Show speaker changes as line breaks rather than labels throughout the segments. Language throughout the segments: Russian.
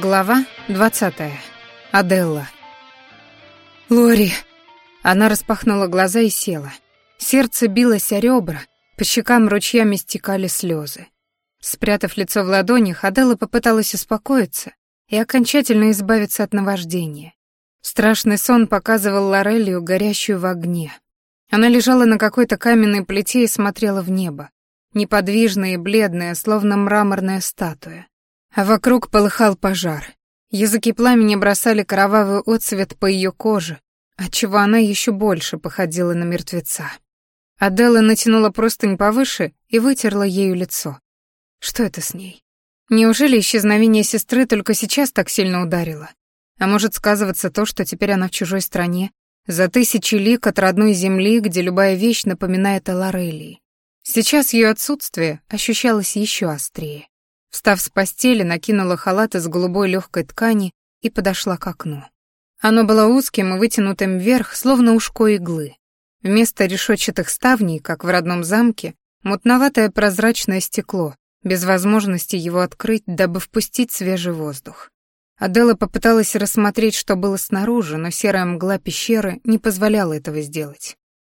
Глава 20. Аделла. Лори. Она распахнула глаза и села. Сердце билось о ребра, по щекам ручьями стекали слезы. Спрятав лицо в ладонях, Аделла попыталась успокоиться и окончательно избавиться от наваждения. Страшный сон показывал Лорелию, горящую в огне. Она лежала на какой-то каменной плите и смотрела в небо, неподвижная и бледная, словно мраморная статуя а вокруг полыхал пожар. Языки пламени бросали кровавый отцвет по ее коже, отчего она еще больше походила на мертвеца. Адела натянула простынь повыше и вытерла ею лицо. Что это с ней? Неужели исчезновение сестры только сейчас так сильно ударило? А может сказываться то, что теперь она в чужой стране, за тысячи лик от родной земли, где любая вещь напоминает о Лорелии. Сейчас ее отсутствие ощущалось еще острее. Встав с постели, накинула халат из голубой легкой ткани и подошла к окну. Оно было узким и вытянутым вверх, словно ушко иглы. Вместо решетчатых ставней, как в родном замке, мутноватое прозрачное стекло, без возможности его открыть, дабы впустить свежий воздух. Адела попыталась рассмотреть, что было снаружи, но серая мгла пещеры не позволяла этого сделать.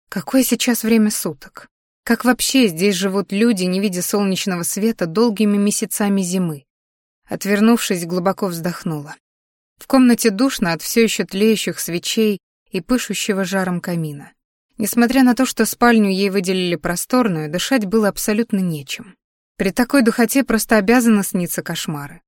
Какое сейчас время суток? Как вообще здесь живут люди, не видя солнечного света долгими месяцами зимы? Отвернувшись, глубоко вздохнула. В комнате душно от все еще тлеющих свечей и пышущего жаром камина. Несмотря на то, что спальню ей выделили просторную, дышать было абсолютно нечем. При такой духоте просто обязаны сниться кошмары.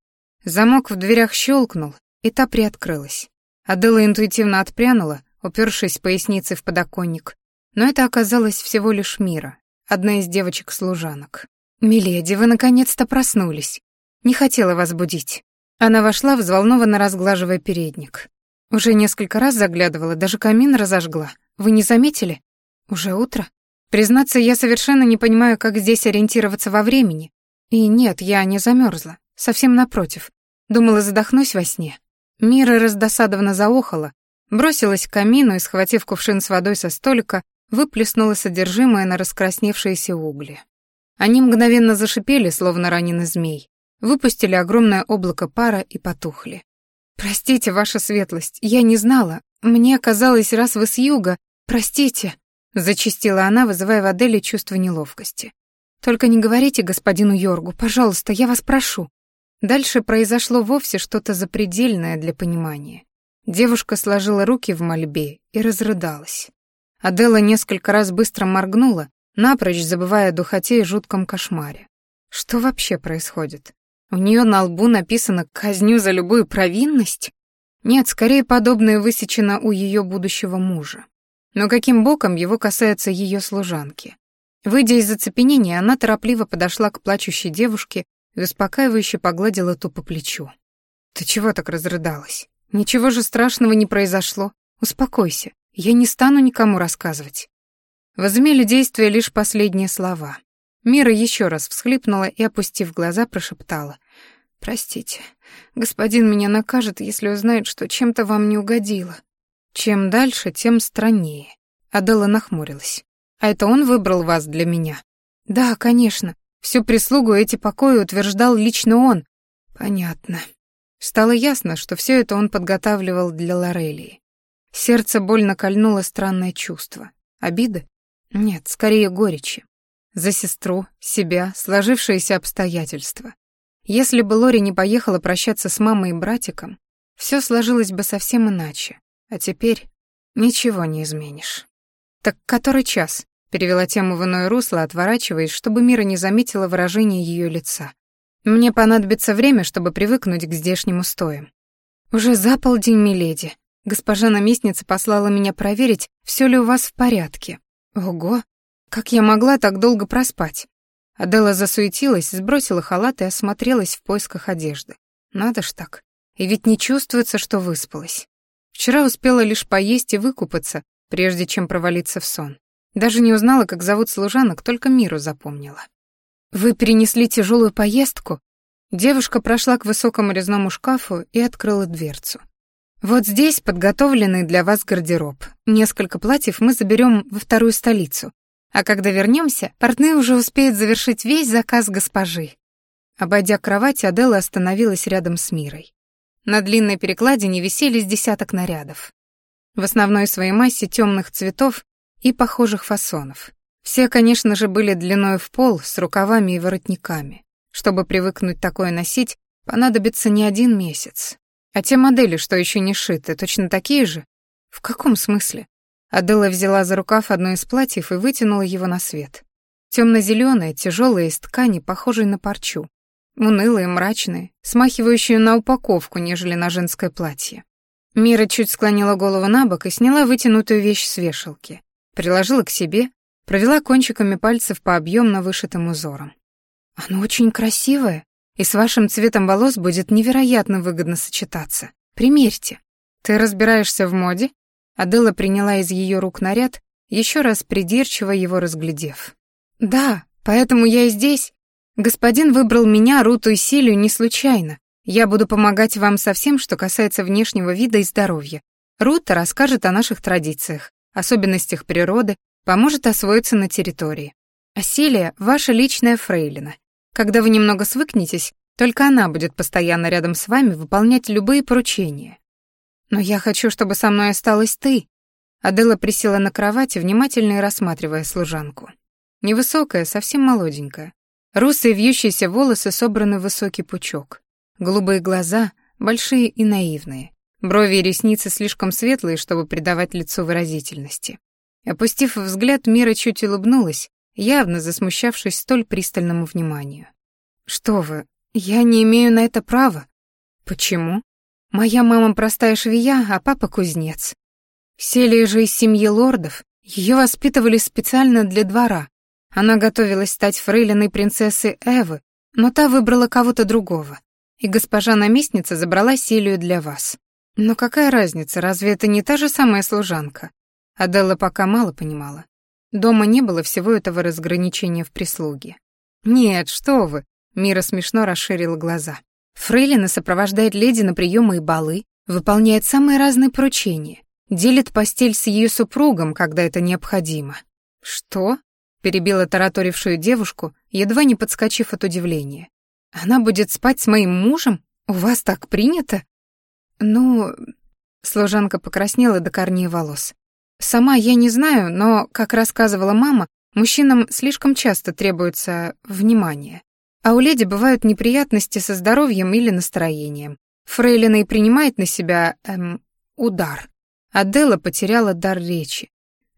Замок в дверях щелкнул, и та приоткрылась. Адела интуитивно отпрянула, упершись поясницей в подоконник, но это оказалось всего лишь мира, одна из девочек-служанок. «Миледи, вы наконец-то проснулись. Не хотела вас будить». Она вошла, взволнованно разглаживая передник. Уже несколько раз заглядывала, даже камин разожгла. Вы не заметили? Уже утро? Признаться, я совершенно не понимаю, как здесь ориентироваться во времени. И нет, я не замерзла. Совсем напротив. Думала, задохнусь во сне. Мира раздосадованно заохала, бросилась к камину и, схватив кувшин с водой со столика, выплеснула содержимое на раскрасневшиеся угли. Они мгновенно зашипели, словно раненый змей, выпустили огромное облако пара и потухли. «Простите, ваша светлость, я не знала. Мне казалось, раз вы с юга, простите», — зачастила она, вызывая в Аделе чувство неловкости. «Только не говорите господину Йоргу, пожалуйста, я вас прошу». Дальше произошло вовсе что-то запредельное для понимания. Девушка сложила руки в мольбе и разрыдалась. Адела несколько раз быстро моргнула, напрочь забывая о духоте и жутком кошмаре. Что вообще происходит? У нее на лбу написано «казню за любую провинность»? Нет, скорее подобное высечено у ее будущего мужа. Но каким боком его касается ее служанки? Выйдя из оцепенения, она торопливо подошла к плачущей девушке и успокаивающе погладила ту по плечу. «Ты чего так разрыдалась? Ничего же страшного не произошло. Успокойся. Я не стану никому рассказывать. Возымели действие лишь последние слова. Мира еще раз всхлипнула и, опустив глаза, прошептала. «Простите, господин меня накажет, если узнает, что чем-то вам не угодило». Чем дальше, тем страннее. Адела нахмурилась. «А это он выбрал вас для меня?» «Да, конечно. Всю прислугу эти покои утверждал лично он». «Понятно». Стало ясно, что все это он подготавливал для Лорелии. Сердце больно кольнуло странное чувство. Обиды? Нет, скорее горечи. За сестру, себя, сложившиеся обстоятельства. Если бы Лори не поехала прощаться с мамой и братиком, все сложилось бы совсем иначе. А теперь ничего не изменишь. «Так который час?» — перевела тему в иное русло, отворачиваясь, чтобы Мира не заметила выражение ее лица. «Мне понадобится время, чтобы привыкнуть к здешним устоям». «Уже за полдень, миледи», Госпожа наместница послала меня проверить, все ли у вас в порядке. Ого, как я могла так долго проспать? Адела засуетилась, сбросила халат и осмотрелась в поисках одежды. Надо ж так. И ведь не чувствуется, что выспалась. Вчера успела лишь поесть и выкупаться, прежде чем провалиться в сон. Даже не узнала, как зовут служанок, только миру запомнила. «Вы перенесли тяжелую поездку?» Девушка прошла к высокому резному шкафу и открыла дверцу. Вот здесь подготовленный для вас гардероб. Несколько платьев мы заберем во вторую столицу. А когда вернемся, портные уже успеют завершить весь заказ госпожи. Обойдя кровать, Адела остановилась рядом с Мирой. На длинной перекладине висели с десяток нарядов. В основной своей массе темных цветов и похожих фасонов. Все, конечно же, были длиной в пол, с рукавами и воротниками. Чтобы привыкнуть такое носить, понадобится не один месяц. А те модели, что еще не шиты, точно такие же? В каком смысле? Адела взяла за рукав одно из платьев и вытянула его на свет. Темно-зеленое, тяжелое из ткани, похожее на парчу. Унылые, мрачные, смахивающие на упаковку, нежели на женское платье. Мира чуть склонила голову на бок и сняла вытянутую вещь с вешалки. Приложила к себе, провела кончиками пальцев по объемно вышитым узорам. «Оно очень красивое, и с вашим цветом волос будет невероятно выгодно сочетаться. Примерьте. Ты разбираешься в моде?» Адела приняла из ее рук наряд, еще раз придирчиво его разглядев. «Да, поэтому я и здесь. Господин выбрал меня, Руту и Силию, не случайно. Я буду помогать вам со всем, что касается внешнего вида и здоровья. Рута расскажет о наших традициях, особенностях природы, поможет освоиться на территории. А Силия — ваша личная фрейлина. Когда вы немного свыкнетесь, только она будет постоянно рядом с вами выполнять любые поручения. Но я хочу, чтобы со мной осталась ты. Адела присела на кровати, внимательно рассматривая служанку. Невысокая, совсем молоденькая. Русые вьющиеся волосы собраны в высокий пучок. Голубые глаза, большие и наивные. Брови и ресницы слишком светлые, чтобы придавать лицу выразительности. Опустив взгляд, Мира чуть улыбнулась, явно засмущавшись столь пристальному вниманию. «Что вы, я не имею на это права». «Почему?» «Моя мама простая швея, а папа кузнец. Селия же из семьи лордов, ее воспитывали специально для двора. Она готовилась стать фрейлиной принцессы Эвы, но та выбрала кого-то другого. И госпожа-наместница забрала Селию для вас. Но какая разница, разве это не та же самая служанка? Аделла пока мало понимала. Дома не было всего этого разграничения в прислуге. «Нет, что вы!» — Мира смешно расширила глаза. Фрейлина сопровождает леди на приемы и балы, выполняет самые разные поручения, делит постель с ее супругом, когда это необходимо. «Что?» — перебила тараторившую девушку, едва не подскочив от удивления. «Она будет спать с моим мужем? У вас так принято?» «Ну...» — служанка покраснела до корней волос. «Сама я не знаю, но, как рассказывала мама, мужчинам слишком часто требуется внимание. А у леди бывают неприятности со здоровьем или настроением. Фрейлина и принимает на себя, эм, удар. Аделла потеряла дар речи.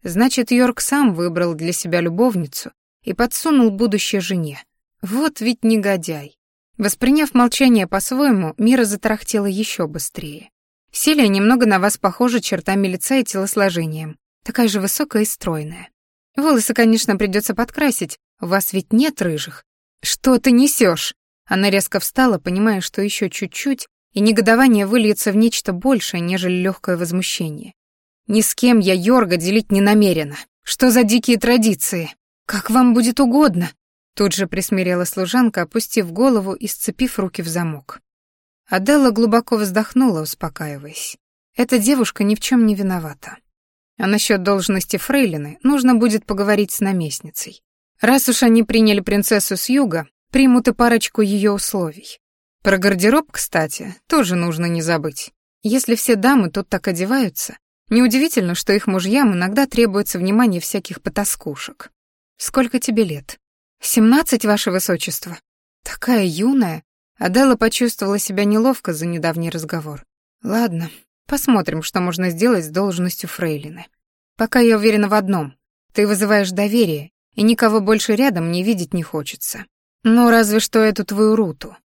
Значит, Йорк сам выбрал для себя любовницу и подсунул будущей жене. Вот ведь негодяй. Восприняв молчание по-своему, Мира затарахтела еще быстрее. Селия немного на вас похожа чертами лица и телосложением. Такая же высокая и стройная. Волосы, конечно, придется подкрасить, у вас ведь нет рыжих. «Что ты несешь?» Она резко встала, понимая, что еще чуть-чуть, и негодование выльется в нечто большее, нежели легкое возмущение. «Ни с кем я Йорга делить не намерена. Что за дикие традиции? Как вам будет угодно!» Тут же присмирела служанка, опустив голову и сцепив руки в замок. Аделла глубоко вздохнула, успокаиваясь. Эта девушка ни в чем не виновата. А насчет должности фрейлины нужно будет поговорить с наместницей. Раз уж они приняли принцессу с юга, примут и парочку ее условий. Про гардероб, кстати, тоже нужно не забыть. Если все дамы тут так одеваются, неудивительно, что их мужьям иногда требуется внимание всяких потаскушек. Сколько тебе лет? Семнадцать, ваше высочество. Такая юная. Адела почувствовала себя неловко за недавний разговор. Ладно, посмотрим, что можно сделать с должностью фрейлины. Пока я уверена в одном. Ты вызываешь доверие и никого больше рядом не видеть не хочется. Ну, разве что эту твою руту.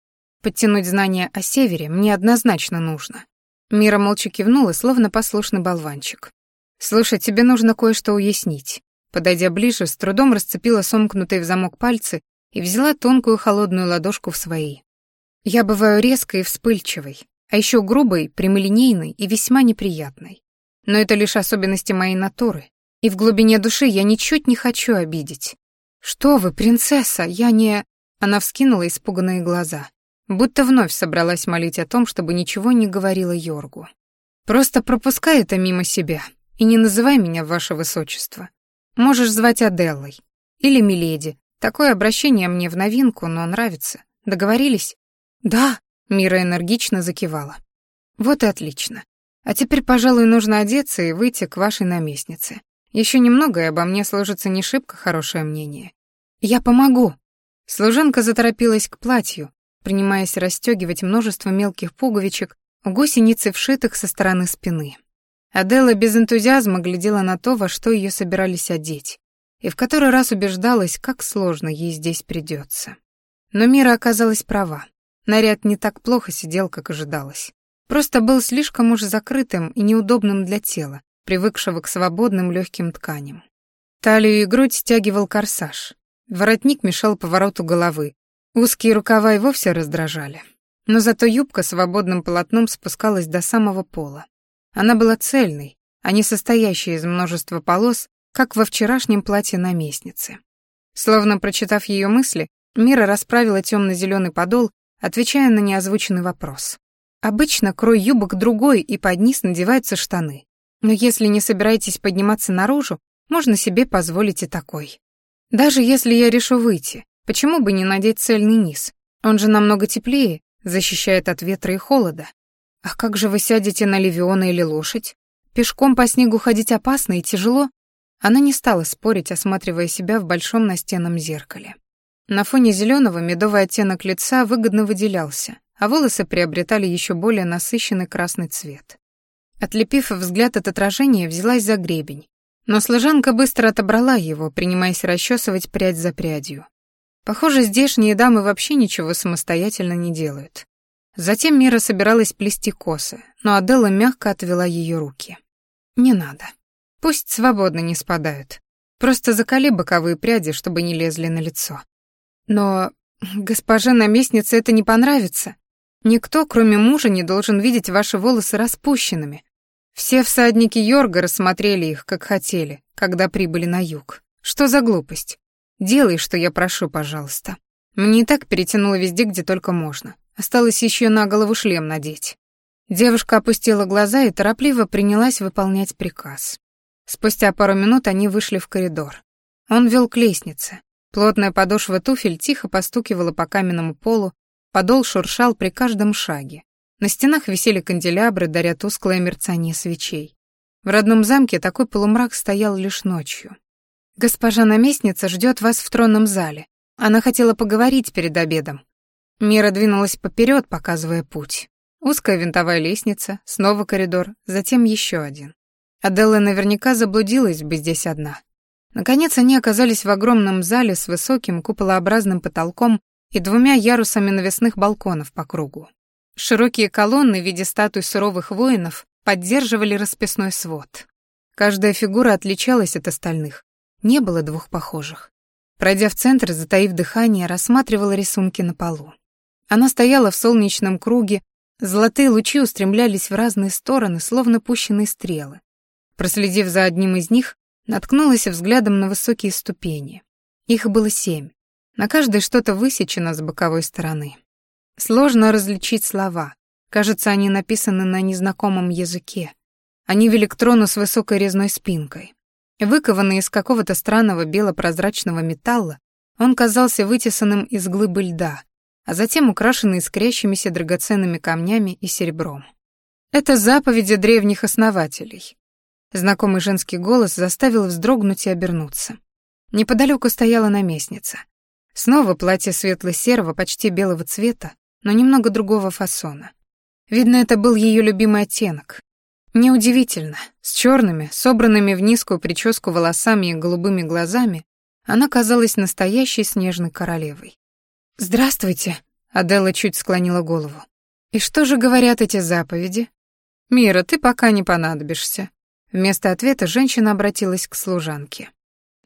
Подтянуть знания о севере мне однозначно нужно. Мира молча кивнула, словно послушный болванчик. «Слушай, тебе нужно кое-что уяснить». Подойдя ближе, с трудом расцепила сомкнутые в замок пальцы и взяла тонкую холодную ладошку в свои. «Я бываю резкой и вспыльчивой, а еще грубой, прямолинейной и весьма неприятной. Но это лишь особенности моей натуры, и в глубине души я ничуть не хочу обидеть. «Что вы, принцесса, я не...» Она вскинула испуганные глаза, будто вновь собралась молить о том, чтобы ничего не говорила Йоргу. «Просто пропускай это мимо себя и не называй меня ваше высочество. Можешь звать Аделлой или Миледи. Такое обращение мне в новинку, но нравится. Договорились?» «Да», — Мира энергично закивала. Вот и отлично. А теперь, пожалуй, нужно одеться и выйти к вашей наместнице. Еще немного, и обо мне сложится не шибко хорошее мнение. Я помогу. Служанка заторопилась к платью, принимаясь расстегивать множество мелких пуговичек, гусеницы вшитых со стороны спины. Адела без энтузиазма глядела на то, во что ее собирались одеть, и в который раз убеждалась, как сложно ей здесь придется. Но Мира оказалась права. Наряд не так плохо сидел, как ожидалось. Просто был слишком уж закрытым и неудобным для тела, привыкшего к свободным легким тканям. Талию и грудь стягивал корсаж. Воротник мешал повороту головы. Узкие рукава и вовсе раздражали. Но зато юбка свободным полотном спускалась до самого пола. Она была цельной, а не состоящей из множества полос, как во вчерашнем платье наместницы. Словно прочитав ее мысли, Мира расправила темно-зеленый подол, отвечая на неозвученный вопрос. Обычно крой юбок другой, и под низ надеваются штаны. Но если не собираетесь подниматься наружу, можно себе позволить и такой. Даже если я решу выйти, почему бы не надеть цельный низ? Он же намного теплее, защищает от ветра и холода. А как же вы сядете на левиона или лошадь? Пешком по снегу ходить опасно и тяжело. Она не стала спорить, осматривая себя в большом настенном зеркале. На фоне зеленого медовый оттенок лица выгодно выделялся, а волосы приобретали еще более насыщенный красный цвет. Отлепив взгляд от отражения, взялась за гребень, но служанка быстро отобрала его, принимаясь расчесывать прядь за прядью. Похоже, здешние дамы вообще ничего самостоятельно не делают. Затем Мира собиралась плести косы, но Аделла мягко отвела ее руки. «Не надо. Пусть свободно не спадают. Просто закали боковые пряди, чтобы не лезли на лицо. Но госпоже наместнице это не понравится. Никто, кроме мужа, не должен видеть ваши волосы распущенными. Все всадники Йорга рассмотрели их, как хотели, когда прибыли на юг. Что за глупость? Делай, что я прошу, пожалуйста. Мне и так перетянуло везде, где только можно. Осталось еще на голову шлем надеть. Девушка опустила глаза и торопливо принялась выполнять приказ. Спустя пару минут они вышли в коридор. Он вел к лестнице. Плотная подошва туфель тихо постукивала по каменному полу, подол шуршал при каждом шаге. На стенах висели канделябры, даря тусклое мерцание свечей. В родном замке такой полумрак стоял лишь ночью. «Госпожа наместница ждет вас в тронном зале. Она хотела поговорить перед обедом. Мира двинулась поперед, показывая путь. Узкая винтовая лестница, снова коридор, затем еще один. Аделла наверняка заблудилась бы здесь одна. Наконец они оказались в огромном зале с высоким куполообразным потолком и двумя ярусами навесных балконов по кругу. Широкие колонны в виде статуй суровых воинов поддерживали расписной свод. Каждая фигура отличалась от остальных. Не было двух похожих. Пройдя в центр, затаив дыхание, рассматривала рисунки на полу. Она стояла в солнечном круге, золотые лучи устремлялись в разные стороны, словно пущенные стрелы. Проследив за одним из них, наткнулась взглядом на высокие ступени. Их было семь. На каждой что-то высечено с боковой стороны. Сложно различить слова. Кажется, они написаны на незнакомом языке. Они вели к с высокой резной спинкой. Выкованный из какого-то странного белопрозрачного металла, он казался вытесанным из глыбы льда, а затем украшенный искрящимися драгоценными камнями и серебром. Это заповеди древних основателей. Знакомый женский голос заставил вздрогнуть и обернуться. Неподалеку стояла наместница. Снова платье светло-серого, почти белого цвета, но немного другого фасона. Видно, это был ее любимый оттенок. Неудивительно, с черными, собранными в низкую прическу волосами и голубыми глазами, она казалась настоящей снежной королевой. «Здравствуйте», — Аделла чуть склонила голову. «И что же говорят эти заповеди?» «Мира, ты пока не понадобишься». Вместо ответа женщина обратилась к служанке.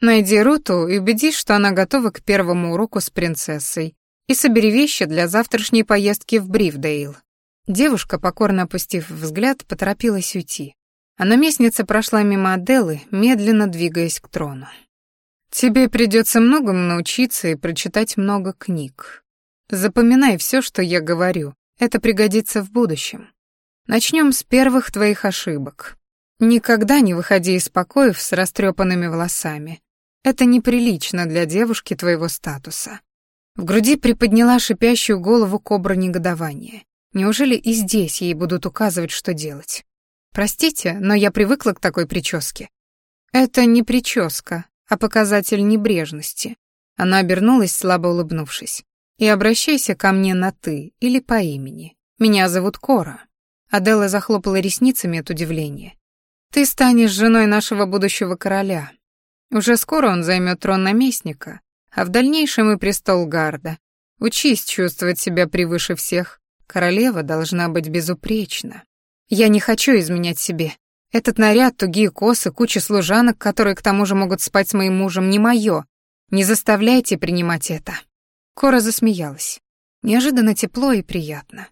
«Найди Руту и убедись, что она готова к первому уроку с принцессой, и собери вещи для завтрашней поездки в Бривдейл». Девушка, покорно опустив взгляд, поторопилась уйти. А наместница прошла мимо Аделы, медленно двигаясь к трону. Тебе придется многому научиться и прочитать много книг. Запоминай все, что я говорю. Это пригодится в будущем. Начнем с первых твоих ошибок. Никогда не выходи из покоев с растрепанными волосами. Это неприлично для девушки твоего статуса. В груди приподняла шипящую голову кобра негодования. Неужели и здесь ей будут указывать, что делать? Простите, но я привыкла к такой прическе. Это не прическа, а показатель небрежности. Она обернулась, слабо улыбнувшись. И обращайся ко мне на «ты» или по имени. Меня зовут Кора. Адела захлопала ресницами от удивления. Ты станешь женой нашего будущего короля. Уже скоро он займет трон наместника, а в дальнейшем и престол Гарда. Учись чувствовать себя превыше всех. Королева должна быть безупречна. Я не хочу изменять себе. Этот наряд, тугие косы, куча служанок, которые к тому же могут спать с моим мужем, не мое. Не заставляйте принимать это. Кора засмеялась. Неожиданно тепло и приятно.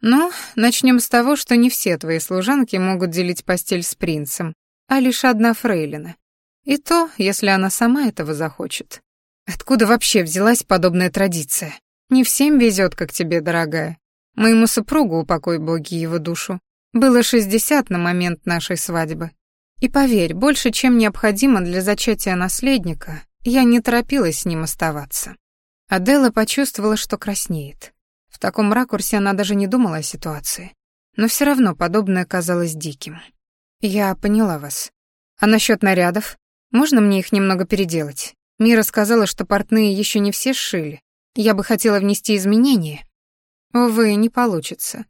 «Ну, начнем с того, что не все твои служанки могут делить постель с принцем, а лишь одна фрейлина. И то, если она сама этого захочет. Откуда вообще взялась подобная традиция? Не всем везет, как тебе, дорогая. Моему супругу, упокой боги его душу, было шестьдесят на момент нашей свадьбы. И поверь, больше, чем необходимо для зачатия наследника, я не торопилась с ним оставаться. Адела почувствовала, что краснеет. В таком ракурсе она даже не думала о ситуации. Но все равно подобное казалось диким. «Я поняла вас. А насчет нарядов? Можно мне их немного переделать? Мира сказала, что портные еще не все сшили. Я бы хотела внести изменения». «Увы, не получится.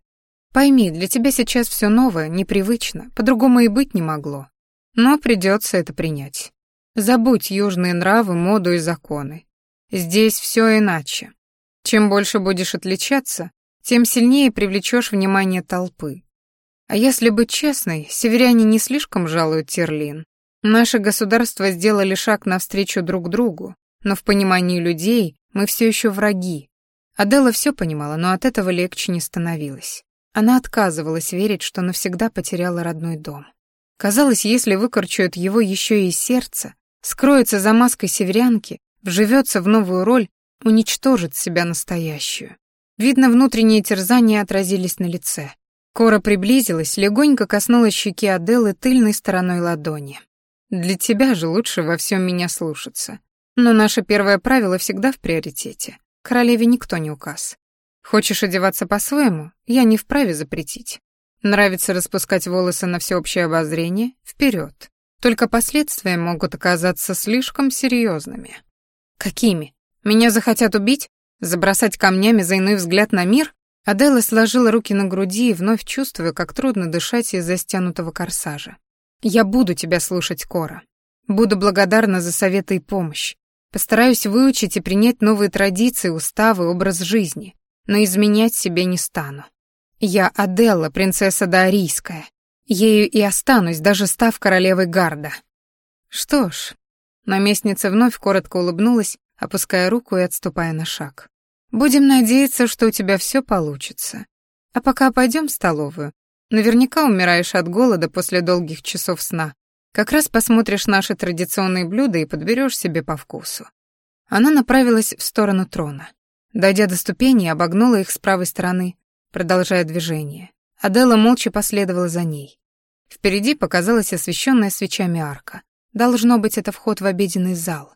Пойми, для тебя сейчас все новое, непривычно, по-другому и быть не могло. Но придется это принять. Забудь южные нравы, моду и законы. Здесь все иначе. Чем больше будешь отличаться, тем сильнее привлечешь внимание толпы. А если быть честной, северяне не слишком жалуют Терлин. Наши государства сделали шаг навстречу друг другу, но в понимании людей мы все еще враги. Адела все понимала, но от этого легче не становилось. Она отказывалась верить, что навсегда потеряла родной дом. Казалось, если выкорчуют его еще и из сердца, скроется за маской северянки, вживется в новую роль, уничтожит себя настоящую. Видно, внутренние терзания отразились на лице. Кора приблизилась, легонько коснулась щеки Аделы тыльной стороной ладони. «Для тебя же лучше во всем меня слушаться. Но наше первое правило всегда в приоритете. Королеве никто не указ. Хочешь одеваться по-своему, я не вправе запретить. Нравится распускать волосы на всеобщее обозрение? Вперед. Только последствия могут оказаться слишком серьезными. Какими? Меня захотят убить? Забросать камнями за иной взгляд на мир? Адела сложила руки на груди и вновь чувствуя, как трудно дышать из-за стянутого корсажа. «Я буду тебя слушать, Кора. Буду благодарна за советы и помощь. Постараюсь выучить и принять новые традиции, уставы, образ жизни, но изменять себе не стану. Я Аделла, принцесса Даорийская. Ею и останусь, даже став королевой Гарда». Что ж, наместница вновь коротко улыбнулась, опуская руку и отступая на шаг. «Будем надеяться, что у тебя все получится. А пока пойдем в столовую. Наверняка умираешь от голода после долгих часов сна. Как раз посмотришь наши традиционные блюда и подберешь себе по вкусу». Она направилась в сторону трона. Дойдя до ступеней, обогнула их с правой стороны, продолжая движение. Адела молча последовала за ней. Впереди показалась освещенная свечами арка. Должно быть, это вход в обеденный зал.